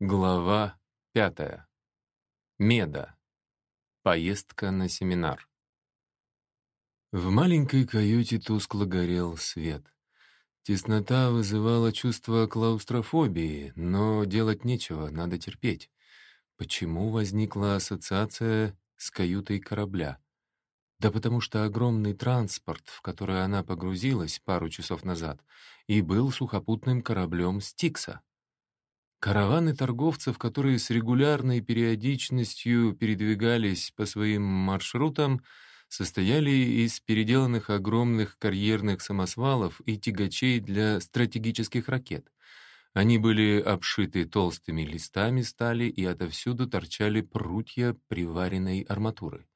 Глава пятая. Меда. Поездка на семинар. В маленькой каюте тускло горел свет. Теснота вызывала чувство клаустрофобии, но делать нечего, надо терпеть. Почему возникла ассоциация с каютой корабля? Да потому что огромный транспорт, в который она погрузилась пару часов назад, и был сухопутным кораблем «Стикса». Караваны торговцев, которые с регулярной периодичностью передвигались по своим маршрутам, состояли из переделанных огромных карьерных самосвалов и тягачей для стратегических ракет. Они были обшиты толстыми листами стали и отовсюду торчали прутья приваренной арматуры.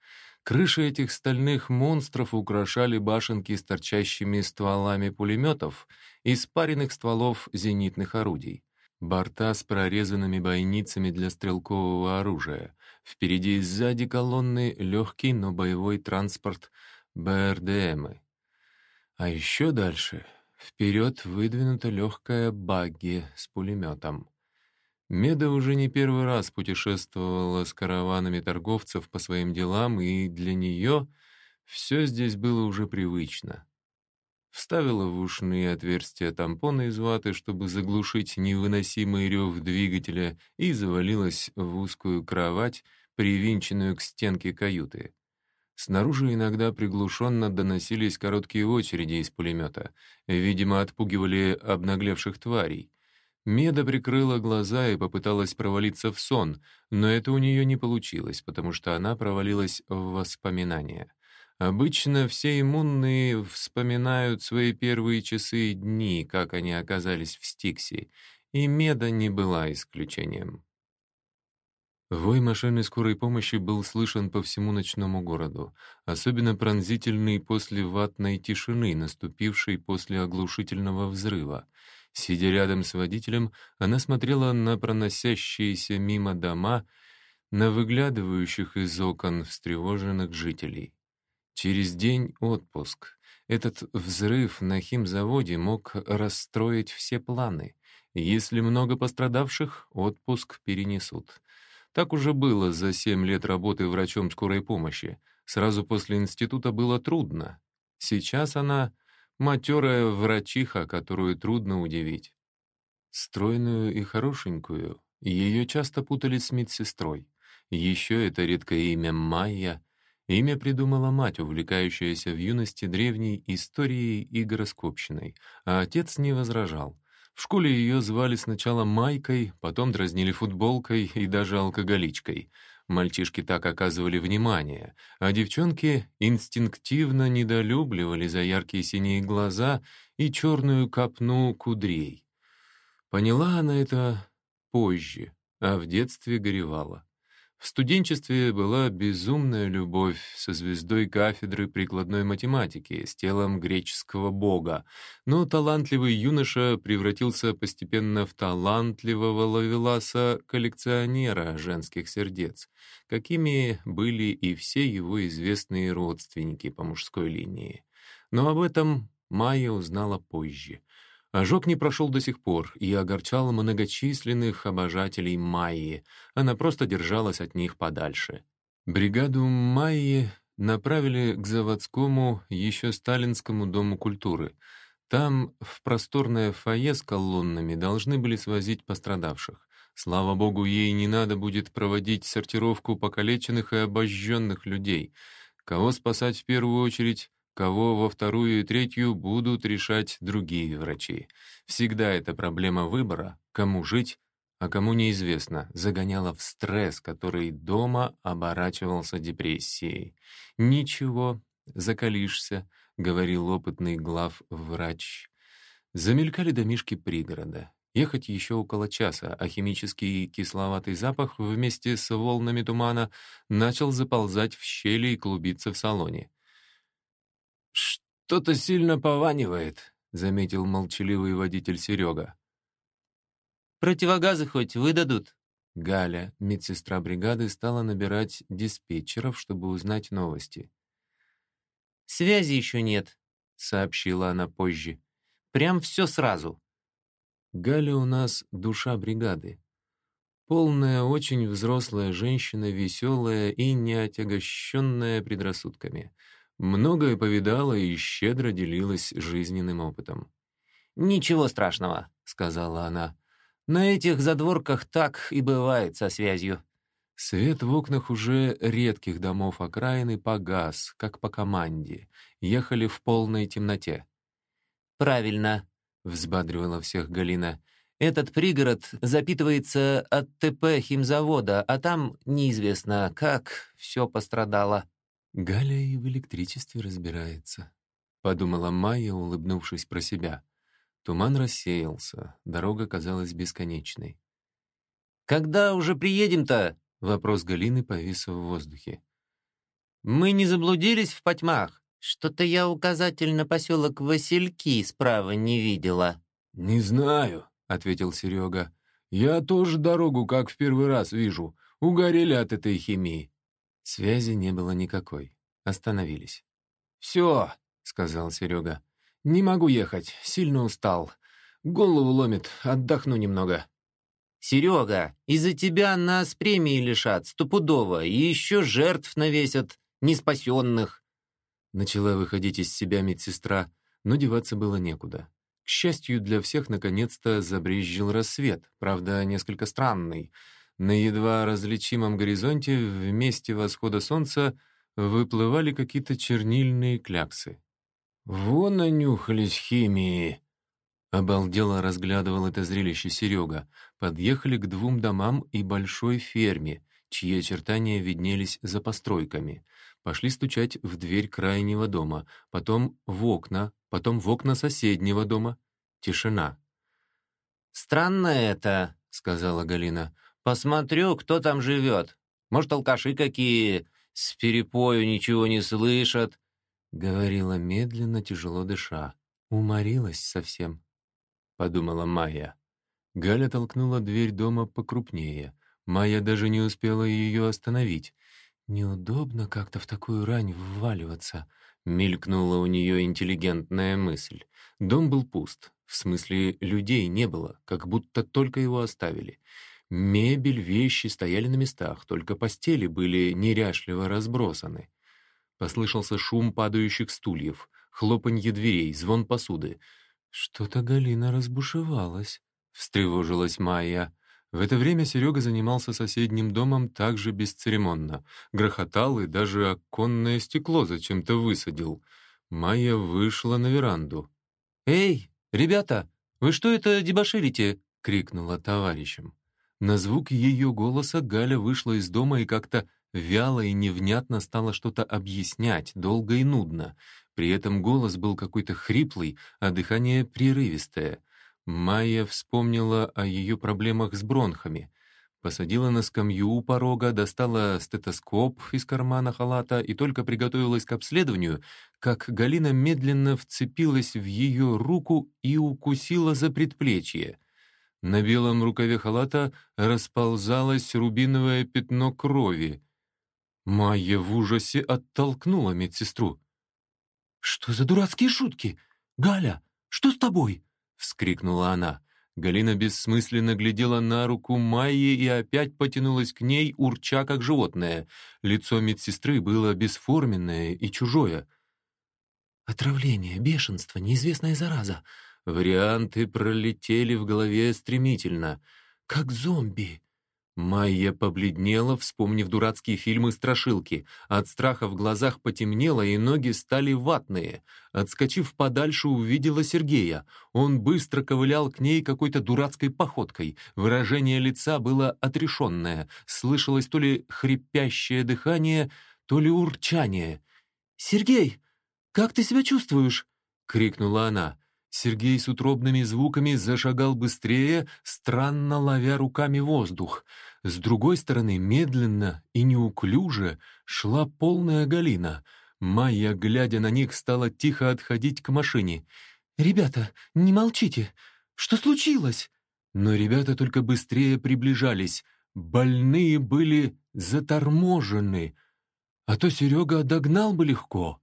Крыши этих стальных монстров украшали башенки с торчащими стволами пулеметов и спаренных стволов зенитных орудий борта с прорезанными бойницами для стрелкового оружия. Впереди и сзади колонны легкий, но боевой транспорт БРДМы. А еще дальше вперед выдвинута легкая багги с пулеметом. Меда уже не первый раз путешествовала с караванами торговцев по своим делам, и для нее все здесь было уже привычно вставила в ушные отверстия тампоны из ваты, чтобы заглушить невыносимый рев двигателя, и завалилась в узкую кровать, привинченную к стенке каюты. Снаружи иногда приглушенно доносились короткие очереди из пулемета. Видимо, отпугивали обнаглевших тварей. Меда прикрыла глаза и попыталась провалиться в сон, но это у нее не получилось, потому что она провалилась в воспоминания. Обычно все иммунные вспоминают свои первые часы и дни, как они оказались в Стиксе, и Меда не была исключением. Вой машины скорой помощи был слышен по всему ночному городу, особенно пронзительный после ватной тишины, наступившей после оглушительного взрыва. Сидя рядом с водителем, она смотрела на проносящиеся мимо дома, на выглядывающих из окон встревоженных жителей. Через день отпуск. Этот взрыв на химзаводе мог расстроить все планы. Если много пострадавших, отпуск перенесут. Так уже было за семь лет работы врачом скорой помощи. Сразу после института было трудно. Сейчас она матерая врачиха, которую трудно удивить. Стройную и хорошенькую, ее часто путали с медсестрой. Еще это редкое имя Майя Имя придумала мать, увлекающаяся в юности древней историей и гороскопщиной, а отец не возражал. В школе ее звали сначала Майкой, потом дразнили футболкой и даже алкоголичкой. Мальчишки так оказывали внимание, а девчонки инстинктивно недолюбливали за яркие синие глаза и черную копну кудрей. Поняла она это позже, а в детстве горевала. В студенчестве была безумная любовь со звездой кафедры прикладной математики, с телом греческого бога, но талантливый юноша превратился постепенно в талантливого ловеласа-коллекционера женских сердец, какими были и все его известные родственники по мужской линии. Но об этом Майя узнала позже. Ожог не прошел до сих пор и огорчал многочисленных обожателей Майи. Она просто держалась от них подальше. Бригаду Майи направили к заводскому, еще сталинскому дому культуры. Там, в просторное фойе с колоннами, должны были свозить пострадавших. Слава богу, ей не надо будет проводить сортировку покалеченных и обожженных людей. Кого спасать в первую очередь, кого во вторую и третью будут решать другие врачи. Всегда эта проблема выбора, кому жить, а кому неизвестно, загоняла в стресс, который дома оборачивался депрессией. «Ничего, закалишься», — говорил опытный главврач. Замелькали домишки пригорода. Ехать еще около часа, а химический кисловатый запах вместе с волнами тумана начал заползать в щели и клубиться в салоне. «Что-то сильно пованивает», — заметил молчаливый водитель Серега. «Противогазы хоть выдадут?» Галя, медсестра бригады, стала набирать диспетчеров, чтобы узнать новости. «Связи еще нет», — сообщила она позже. «Прям все сразу». Галя у нас душа бригады. Полная, очень взрослая женщина, веселая и не отягощенная предрассудками. Многое повидала и щедро делилась жизненным опытом. «Ничего страшного», — сказала она. «На этих задворках так и бывает со связью». Свет в окнах уже редких домов окраины погас, как по команде. Ехали в полной темноте. «Правильно», — взбадривала всех Галина. «Этот пригород запитывается от ТП химзавода, а там неизвестно, как все пострадало». «Галя и в электричестве разбирается», — подумала Майя, улыбнувшись про себя. Туман рассеялся, дорога казалась бесконечной. «Когда уже приедем-то?» — вопрос Галины повис в воздухе. «Мы не заблудились в потьмах? Что-то я указатель на поселок Васильки справа не видела». «Не знаю», — ответил Серега. «Я тоже дорогу как в первый раз вижу. Угорели от этой химии». Связи не было никакой. Остановились. «Все», — сказал Серега. «Не могу ехать, сильно устал. Голову ломит, отдохну немного». «Серега, из-за тебя нас премии лишат, стопудово, и еще жертв навесят, неспасенных». Начала выходить из себя медсестра, но деваться было некуда. К счастью для всех, наконец-то забрезжил рассвет, правда, несколько странный. На едва различимом горизонте в месте восхода солнца выплывали какие-то чернильные кляксы. «Вон нанюхались химии!» Обалдело разглядывал это зрелище Серега. Подъехали к двум домам и большой ферме, чьи очертания виднелись за постройками. Пошли стучать в дверь крайнего дома, потом в окна, потом в окна соседнего дома. Тишина. «Странно это», — сказала Галина. «Посмотрю, кто там живет. Может, алкаши какие, с перепою ничего не слышат». Говорила медленно, тяжело дыша. Уморилась совсем, подумала Майя. Галя толкнула дверь дома покрупнее. Майя даже не успела ее остановить. «Неудобно как-то в такую рань вваливаться», — мелькнула у нее интеллигентная мысль. Дом был пуст, в смысле людей не было, как будто только его оставили. Мебель, вещи стояли на местах, только постели были неряшливо разбросаны. Послышался шум падающих стульев, хлопанье дверей, звон посуды. «Что-то Галина разбушевалась», — встревожилась Майя. В это время Серега занимался соседним домом также бесцеремонно. Грохотал и даже оконное стекло зачем-то высадил. Майя вышла на веранду. «Эй, ребята, вы что это дебоширите?» — крикнула товарищам. На звук ее голоса Галя вышла из дома и как-то Вяло и невнятно стала что-то объяснять, долго и нудно. При этом голос был какой-то хриплый, а дыхание прерывистое. Майя вспомнила о ее проблемах с бронхами. Посадила на скамью у порога, достала стетоскоп из кармана халата и только приготовилась к обследованию, как Галина медленно вцепилась в ее руку и укусила за предплечье. На белом рукаве халата расползалось рубиновое пятно крови. Майя в ужасе оттолкнула медсестру. «Что за дурацкие шутки? Галя, что с тобой?» — вскрикнула она. Галина бессмысленно глядела на руку Майи и опять потянулась к ней, урча как животное. Лицо медсестры было бесформенное и чужое. «Отравление, бешенство, неизвестная зараза». Варианты пролетели в голове стремительно. «Как зомби. Майя побледнела, вспомнив дурацкие фильмы страшилки. От страха в глазах потемнело, и ноги стали ватные. Отскочив подальше, увидела Сергея. Он быстро ковылял к ней какой-то дурацкой походкой. Выражение лица было отрешенное. Слышалось то ли хрипящее дыхание, то ли урчание. «Сергей, как ты себя чувствуешь?» — крикнула она. Сергей с утробными звуками зашагал быстрее, странно ловя руками воздух. С другой стороны, медленно и неуклюже шла полная Галина. Майя, глядя на них, стала тихо отходить к машине. «Ребята, не молчите! Что случилось?» Но ребята только быстрее приближались. Больные были заторможены. А то Серега догнал бы легко.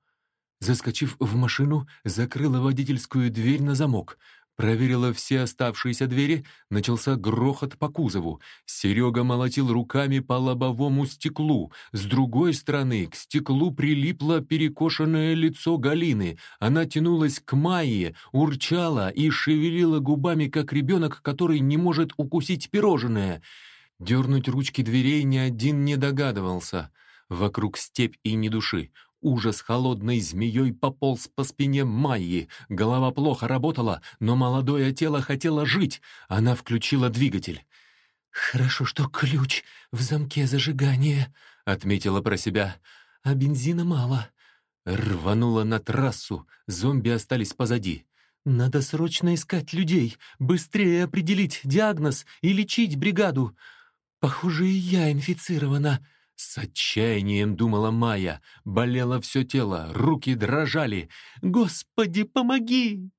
Заскочив в машину, закрыла водительскую дверь на замок. проверила все оставшиеся двери, начался грохот по кузову. Серега молотил руками по лобовому стеклу. С другой стороны к стеклу прилипло перекошенное лицо Галины. Она тянулась к Майе, урчала и шевелила губами, как ребенок, который не может укусить пирожное. Дернуть ручки дверей ни один не догадывался. Вокруг степь и ни души. Ужас холодной змеей пополз по спине Майи. Голова плохо работала, но молодое тело хотело жить. Она включила двигатель. «Хорошо, что ключ в замке зажигания», — отметила про себя. «А бензина мало». Рванула на трассу, зомби остались позади. «Надо срочно искать людей, быстрее определить диагноз и лечить бригаду. Похоже, и я инфицирована», с отчаянием думала Майя. Болело все тело, руки дрожали. «Господи, помоги!»